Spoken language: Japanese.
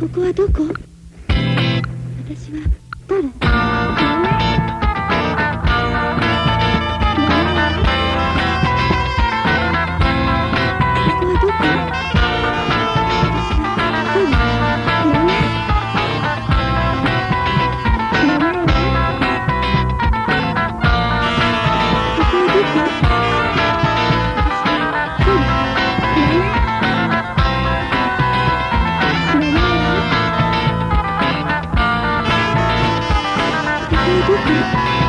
ここはどこ？私は誰？こ